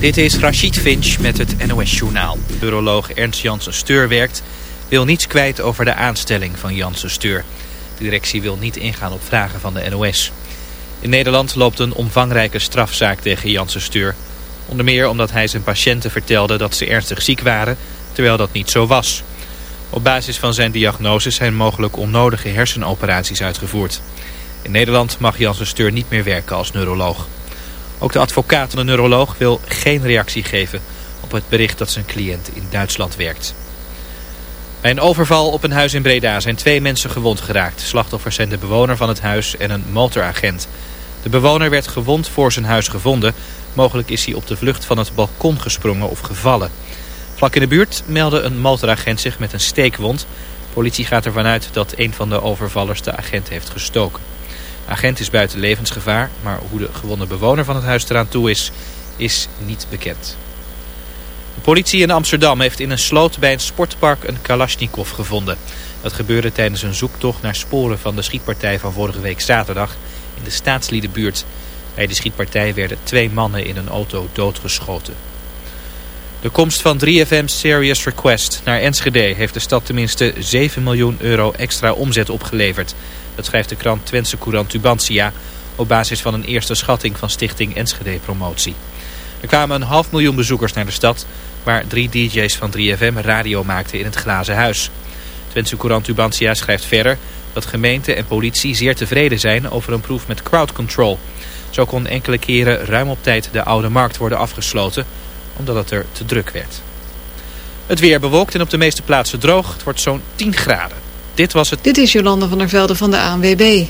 Dit is Rachid Finch met het NOS-journaal. Uroloog Ernst Janssen Steur werkt, wil niets kwijt over de aanstelling van Janssen Steur. De directie wil niet ingaan op vragen van de NOS. In Nederland loopt een omvangrijke strafzaak tegen Janssen Steur. Onder meer omdat hij zijn patiënten vertelde dat ze ernstig ziek waren, terwijl dat niet zo was. Op basis van zijn diagnose zijn mogelijk onnodige hersenoperaties uitgevoerd. In Nederland mag Janssen Steur niet meer werken als neuroloog. Ook de advocaat van de neuroloog wil geen reactie geven op het bericht dat zijn cliënt in Duitsland werkt. Bij een overval op een huis in Breda zijn twee mensen gewond geraakt. Slachtoffers zijn de bewoner van het huis en een motoragent. De bewoner werd gewond voor zijn huis gevonden. Mogelijk is hij op de vlucht van het balkon gesprongen of gevallen. Vlak in de buurt meldde een motoragent zich met een steekwond. Politie gaat ervan uit dat een van de overvallers de agent heeft gestoken agent is buiten levensgevaar, maar hoe de gewonde bewoner van het huis eraan toe is, is niet bekend. De politie in Amsterdam heeft in een sloot bij een sportpark een Kalashnikov gevonden. Dat gebeurde tijdens een zoektocht naar sporen van de schietpartij van vorige week zaterdag in de staatsliedenbuurt. Bij de schietpartij werden twee mannen in een auto doodgeschoten. De komst van 3FM Serious Request naar Enschede heeft de stad tenminste 7 miljoen euro extra omzet opgeleverd. Dat schrijft de krant Twentse Courant Tubantia op basis van een eerste schatting van stichting Enschede Promotie. Er kwamen een half miljoen bezoekers naar de stad waar drie dj's van 3FM radio maakten in het Glazen Huis. Twentse Courant Tubantia schrijft verder dat gemeente en politie zeer tevreden zijn over een proef met crowd control. Zo kon enkele keren ruim op tijd de oude markt worden afgesloten omdat het er te druk werd. Het weer bewolkt en op de meeste plaatsen droog. Het wordt zo'n 10 graden. Dit was het. Dit is Jolande van der Velde van de ANWB.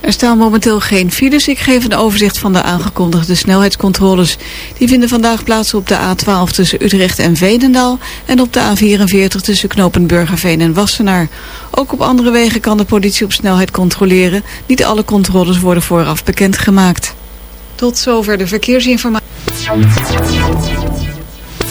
Er staan momenteel geen files. Ik geef een overzicht van de aangekondigde snelheidscontroles. Die vinden vandaag plaats op de A12 tussen Utrecht en Veenendaal... en op de A44 tussen knopen Burgerveen en Wassenaar. Ook op andere wegen kan de politie op snelheid controleren. Niet alle controles worden vooraf bekendgemaakt. Tot zover de verkeersinformatie.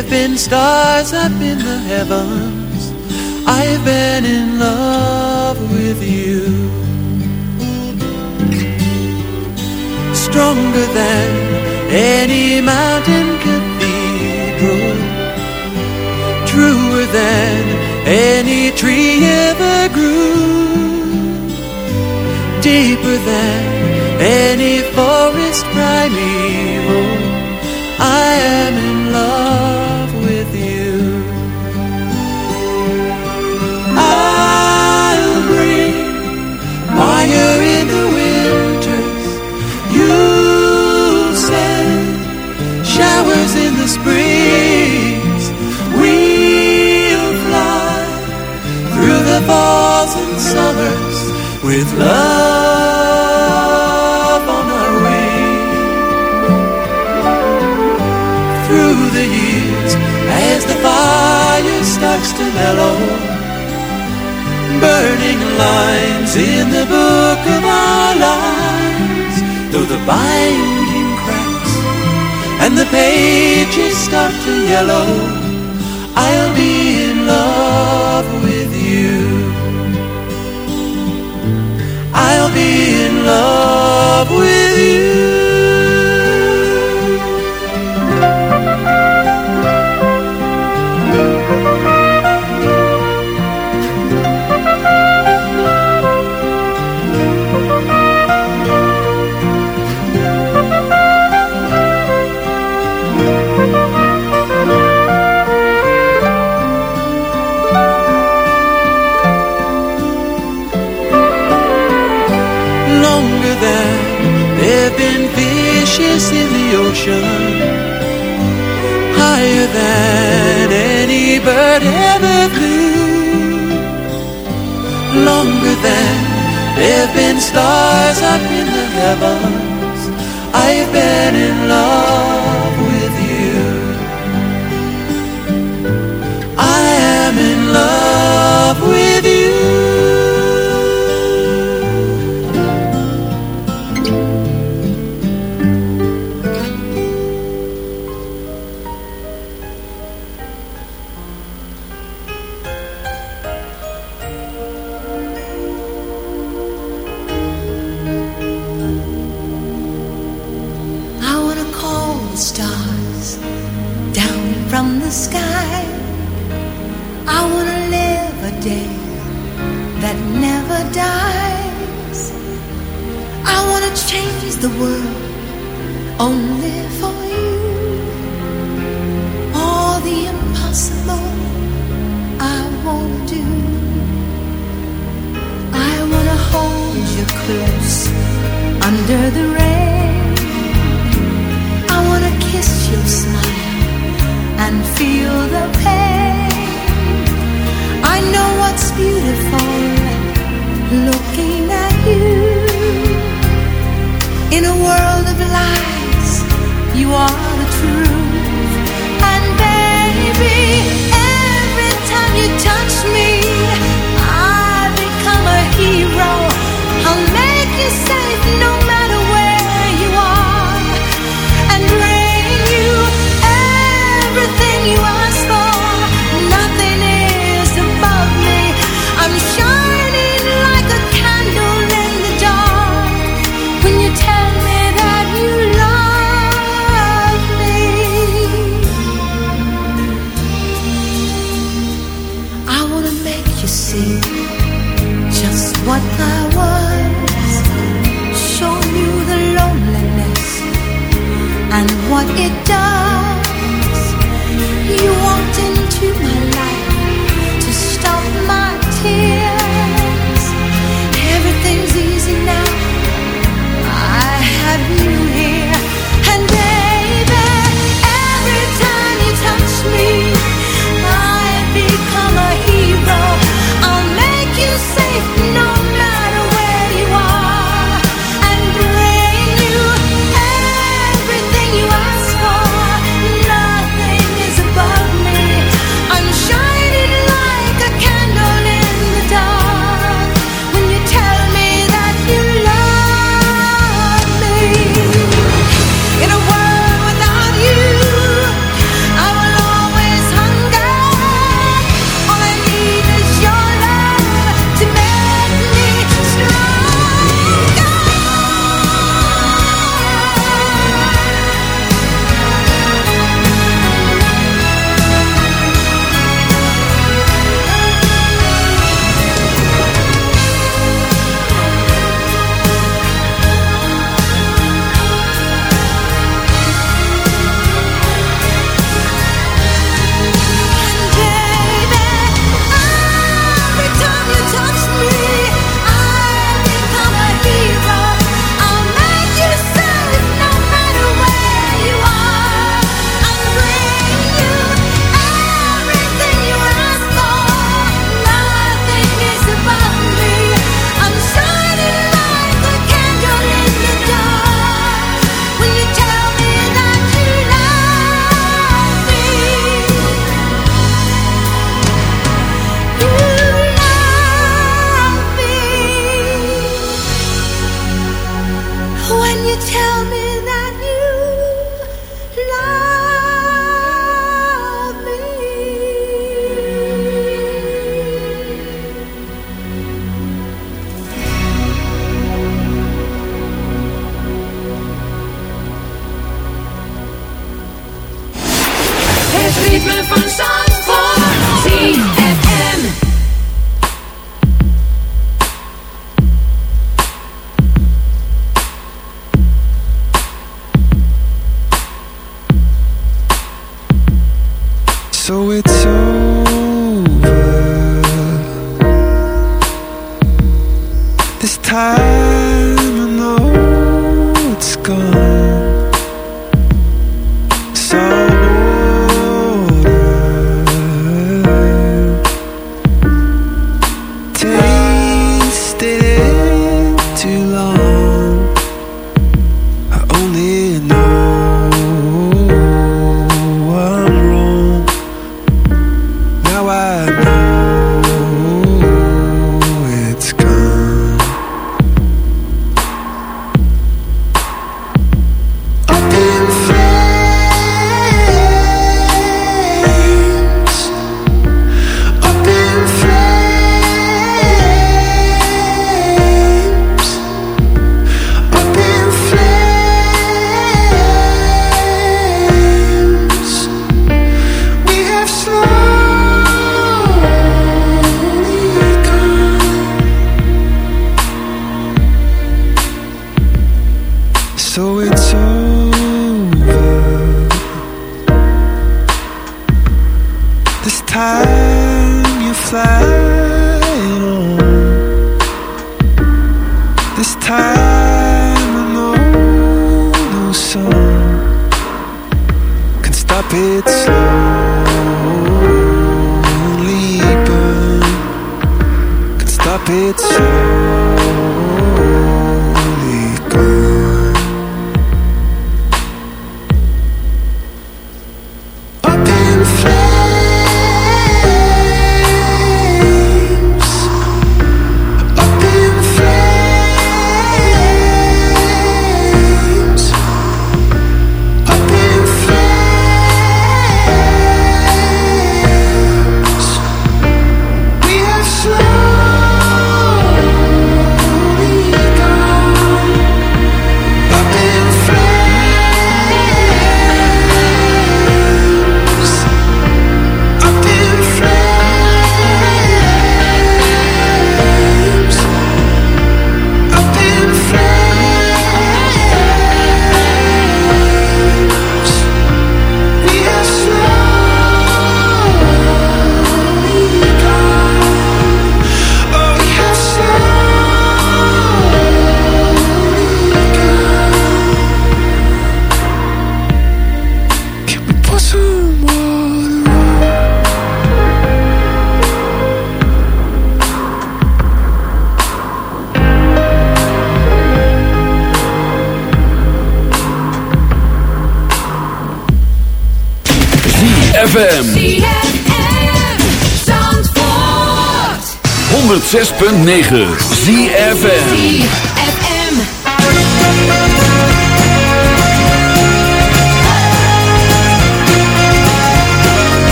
There've been stars up in the heavens. I've been in love with you. Stronger than any mountain cathedral truer than any tree ever grew, deeper than any forest primeval. I am start to yellow, I'll be bird ever flew, longer than there have been stars up in the heavens. I've been in love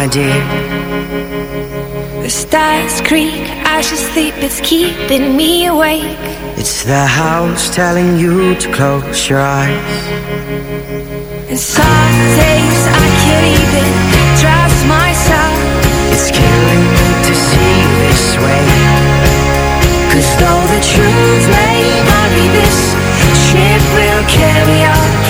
my dear. The stars creak as you sleep, it's keeping me awake. It's the house telling you to close your eyes. And some days I can't even trust myself. It's killing me to see you this way. Cause though the truth may not be this, ship will carry our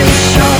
safe to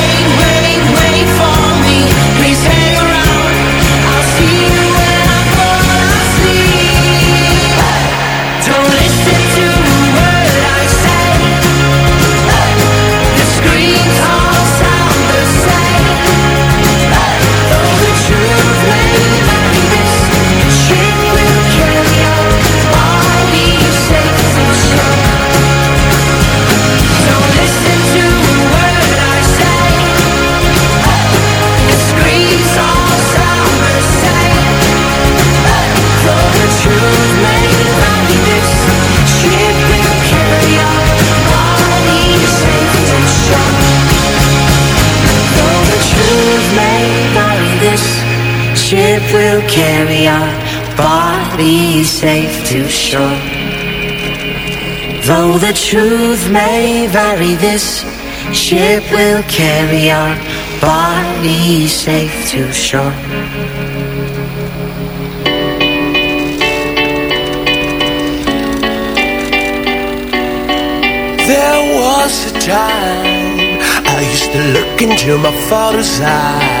bodies safe to shore. Though the truth may vary, this ship will carry our bodies safe to shore. There was a time I used to look into my father's eyes.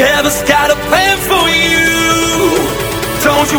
See, heaven's got a plan for you. Don't you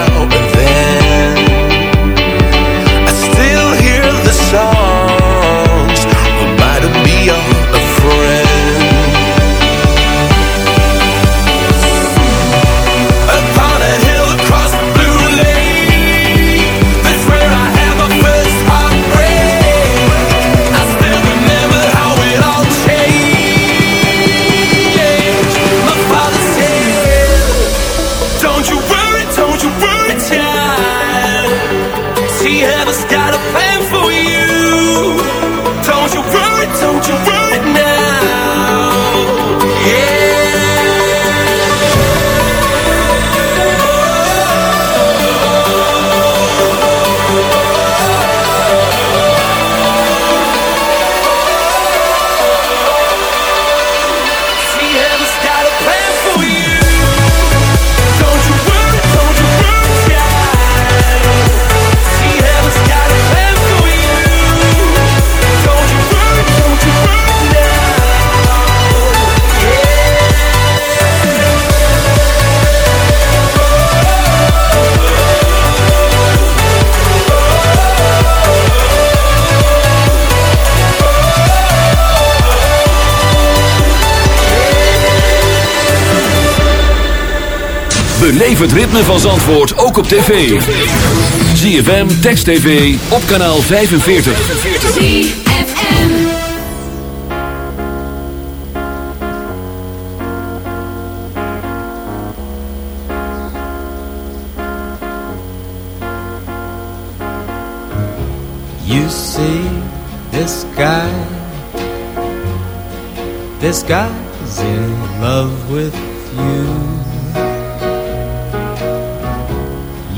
Beleef het ritme van Zandvoort ook op tv. ZFM, Text TV, op kanaal 45. ZFM. You see this guy, this guy's in love with you.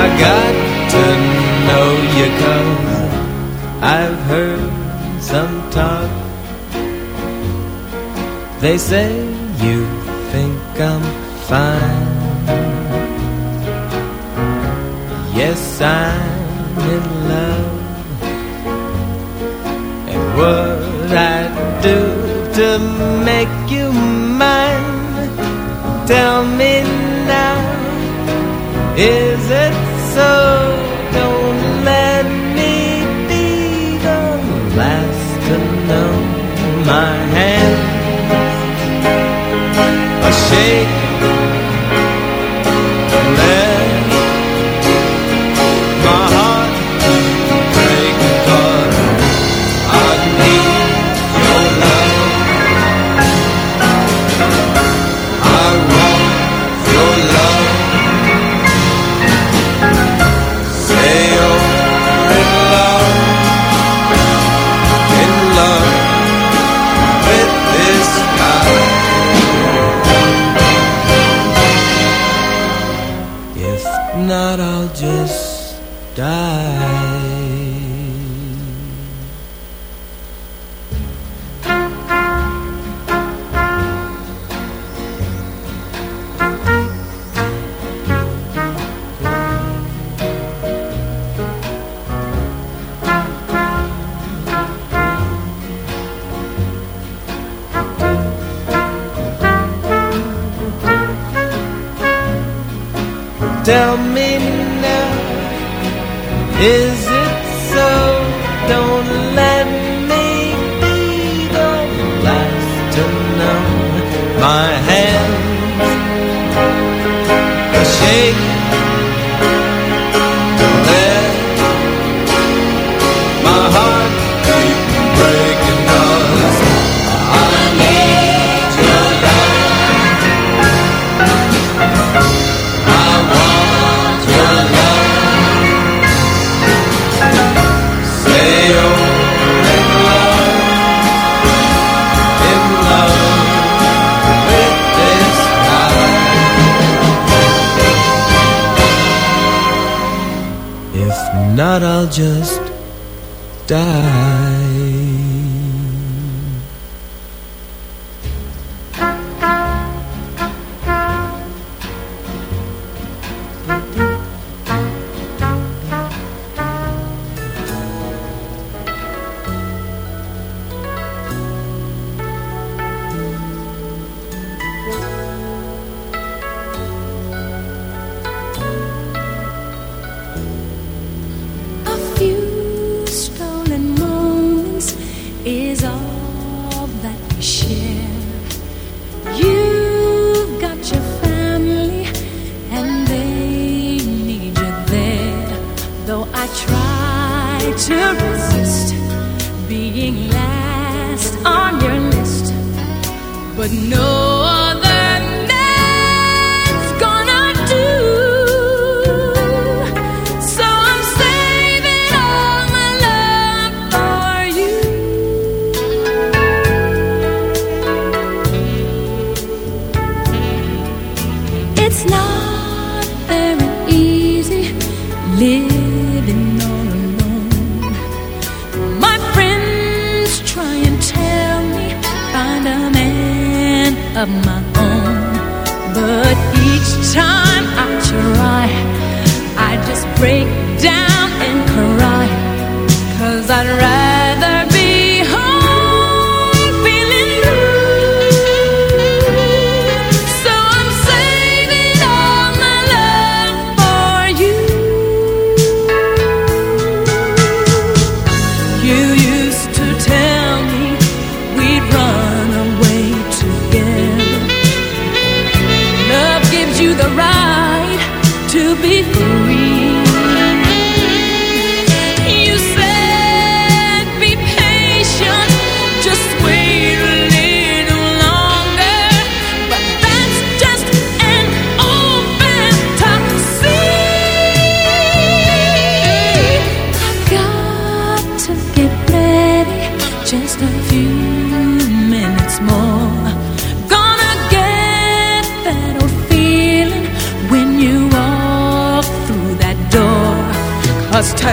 I got to know you cause I've heard some talk. They say you think I'm fine. Yes, I'm in love. And what I do to make you mine Tell me now Is it so don't let me be the last to know my hand.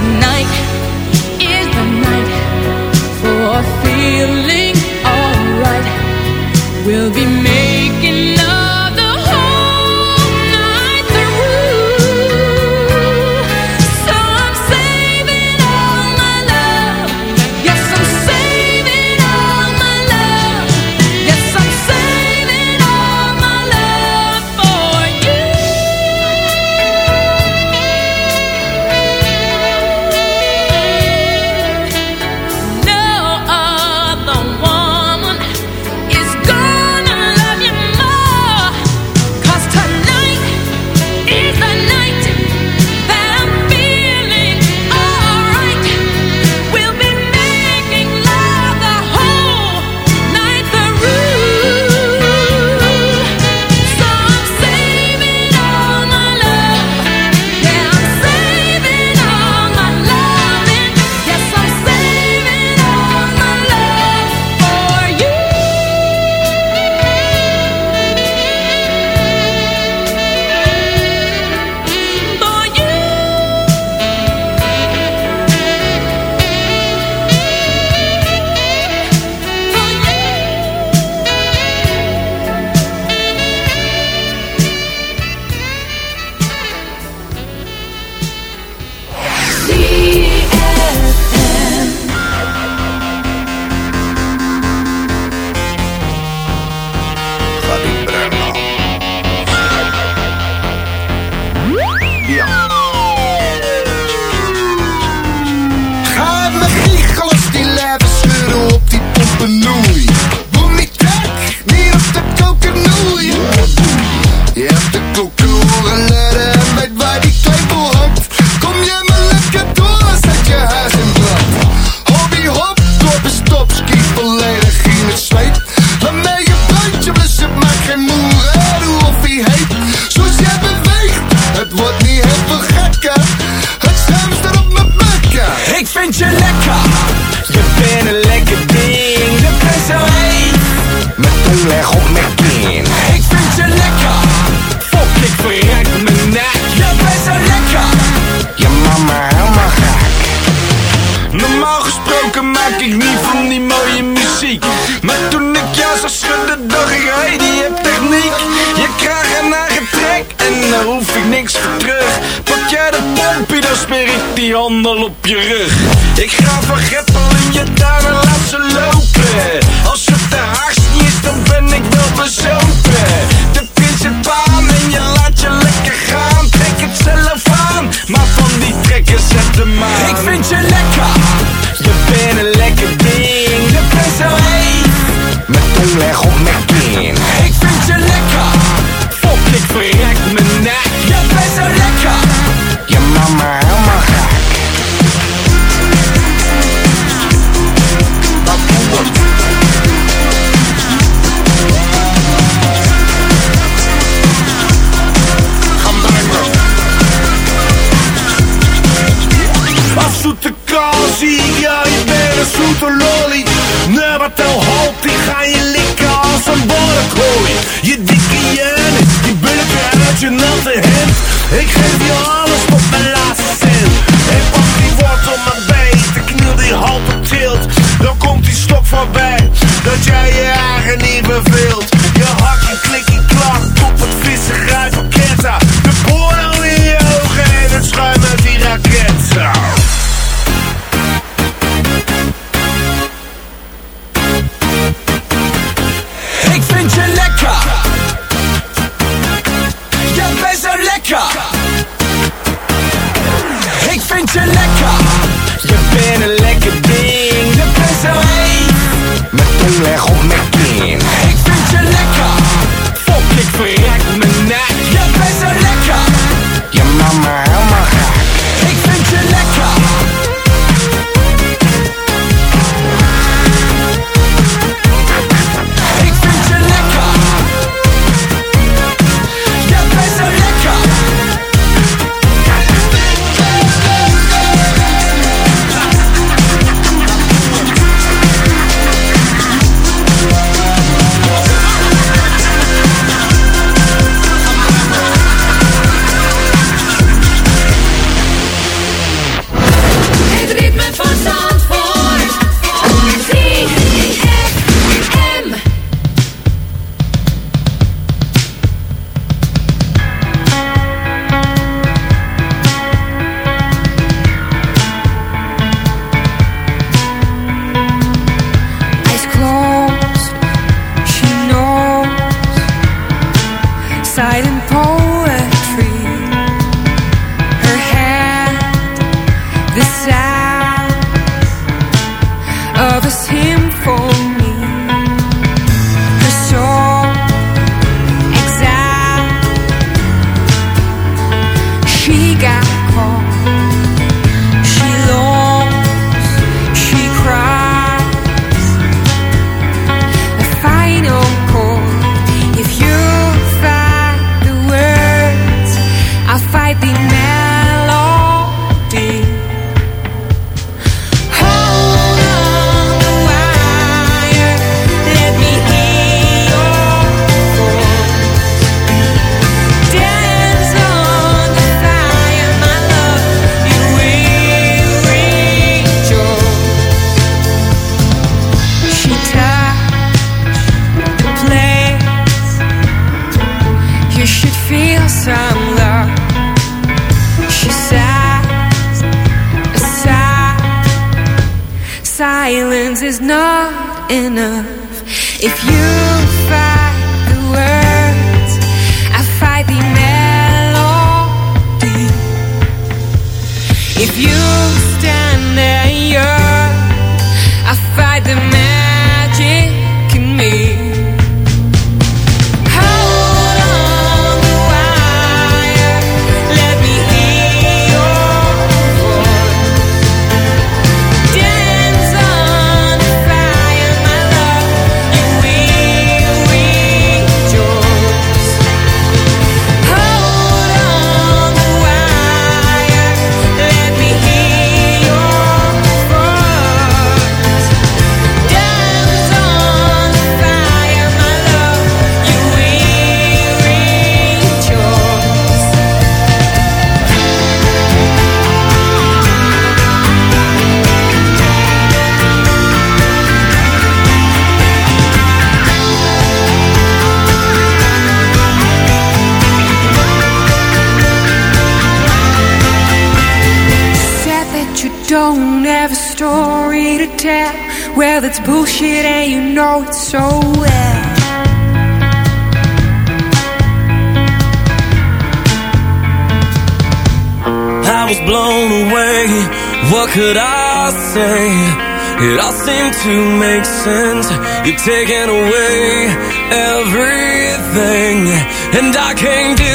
tonight. Je rug. could I say? It all seemed to make sense. You've taken away everything, and I can't do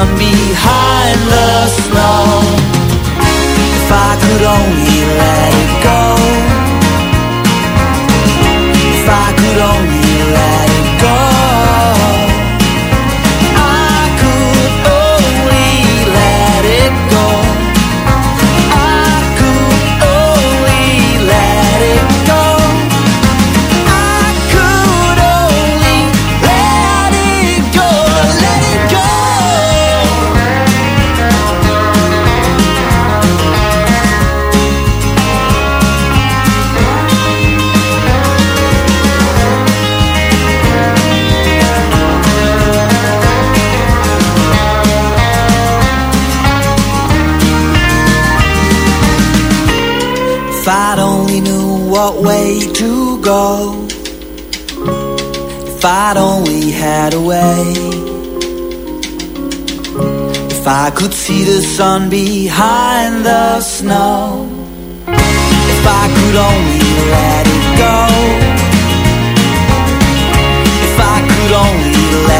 on me. If I'd only had a way. If I could see the sun behind the snow. If I could only let it go. If I could only let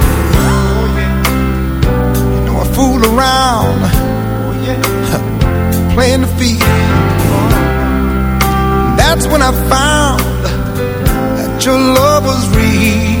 Fool around. Oh, yeah. Playing the field. That's when I found that your love was real.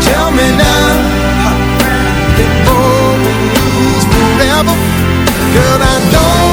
tell me now forever. Girl, I don't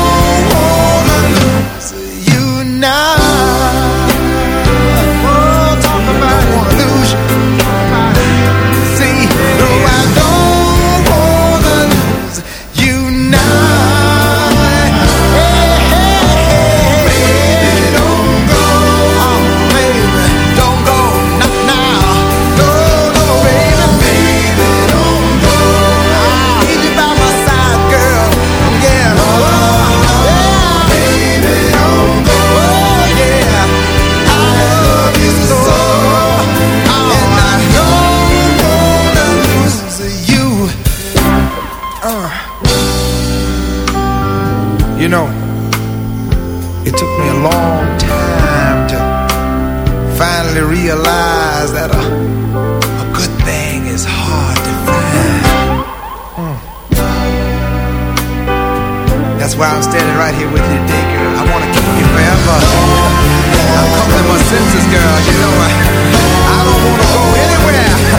why I'm standing right here with you today, girl. I want to keep you forever. I'm coming my senses, girl. You know, I, I don't want to go anywhere.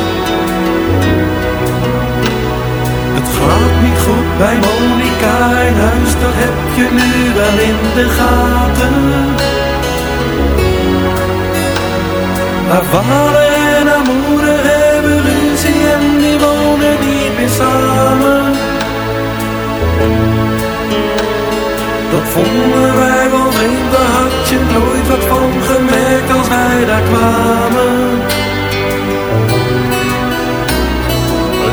Gaat niet goed bij Monica in huis, dat heb je nu wel in de gaten. Haar vader en haar moeder hebben ruzie en die wonen niet meer samen. Dat vonden wij wel vreemd, daar had je nooit wat van gemerkt als wij daar kwamen.